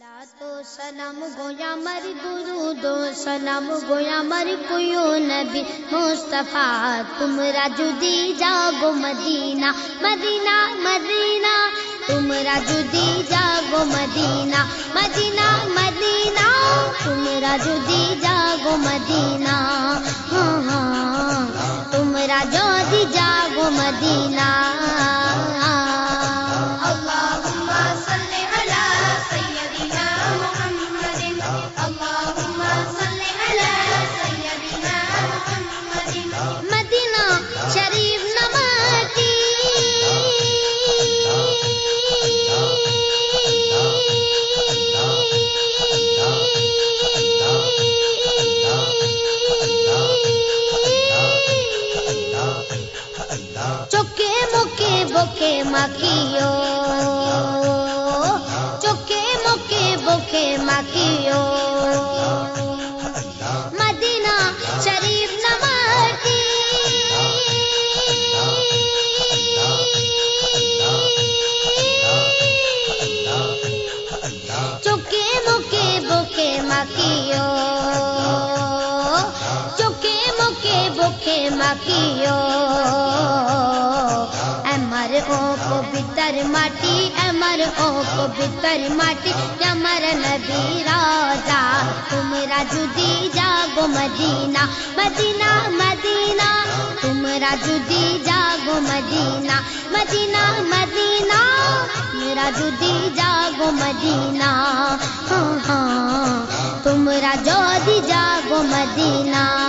تو سلام گویا مر گرو دو سلام گویا مر کوئی نبی مصطفیٰ تم رجدی جاگو مدینہ مدینہ مدینہ۔ تم رجدی جاگو مدینہ مدینہ مدینہ۔ تم رجدی جاگو مدینہ۔ ہاں ہاں۔ تم رجودی جاگو مدینہ۔ بوکے مکیو چکے مکے بوکے مکیو مدینہ شریف نماتی چکے مکے بوکے مکیو چکے مکے بوکے مکیو او کو بتر ماٹی امر او کو بتر ماٹی امر نبی راجا تم جدی جاگو مدینہ مدینہ مدینہ تم جدی جاگو مدینہ مدینہ مدینہ میرا جدی جاگو مدینہ ہاں ہاں تم جودی جاگو مدینہ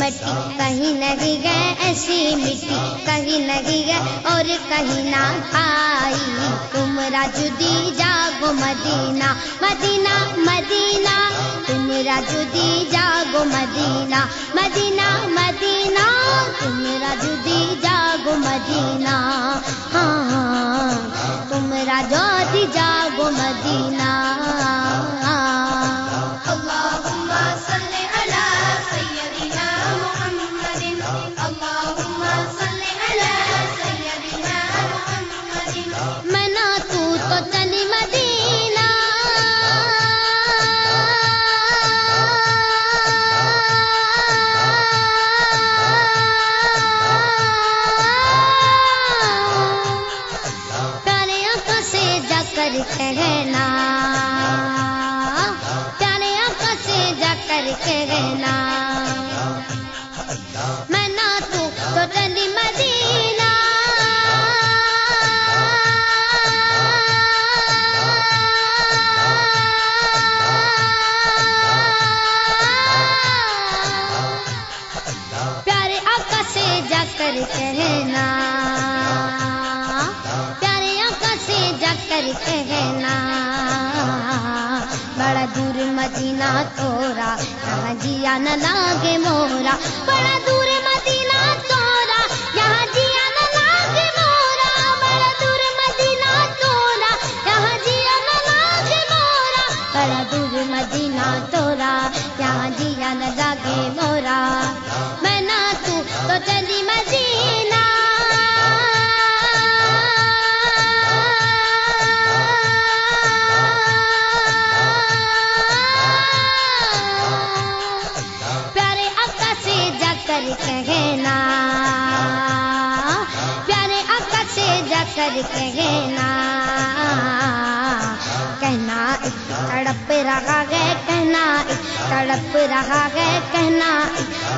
مٹی کہیں نہیں گئے ایسی مٹی کہیں نہیں گئے اور کہیں نہ آئی۔ تم جدی جاگو مدینہ مدینہ مدینہ۔ تم جدی جاگو مدینہ مدینہ مدینہ۔ تم جدی جاگو مدینہ۔ ہاں ہاں, ہاں۔ تم جدی جاگو مدینہ۔ کہنا۔ پیارے آنکھوں سے جا کر کہنا۔ میں نہ تو تو چلی مدینہ۔ پیارے آقا سے جا کر کہنا۔ مدینہ تھوڑا یہاں جیا نہ لاگے مورا، بڑا دور مدینہ تھوڑا یہاں جیا نہ لاگے مورا، بڑا دور مدینہ تھوڑا یہاں جیا نہ لاگے مورا، بڑا دور مدینہ تھوڑا یہاں جیا نہ لاگے مورا۔ کر کہنا کہنا تڑپ رہا ہے کہنا تڑپ رہا ہے کہنا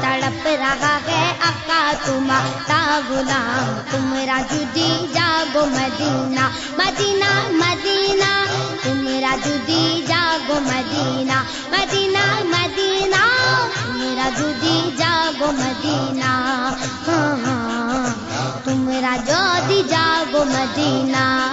تڑپ رہا ہے آقا تمہارا غلام تم جدی جاگو مدینہ مدینہ مدینہ تم جدی جاگو مدینہ مدینہ مدینہ میرا جدی مدینہ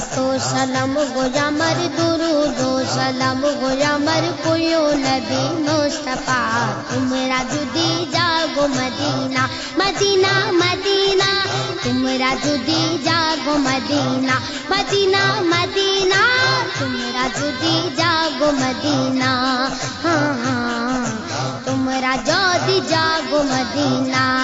تو سلام گویا مر درود و سلام گویا مر کویو نبی مصطفیٰ۔ تمہارا جدی جاگو مدینہ مدینہ مدینہ۔ تمہارا جدی جاگو مدینہ مدینہ مدینہ۔ تمہارا جدی جاگو مدینہ۔ ہاں ہاں, ہاں۔ تمہارا جودی جاگو مدینہ۔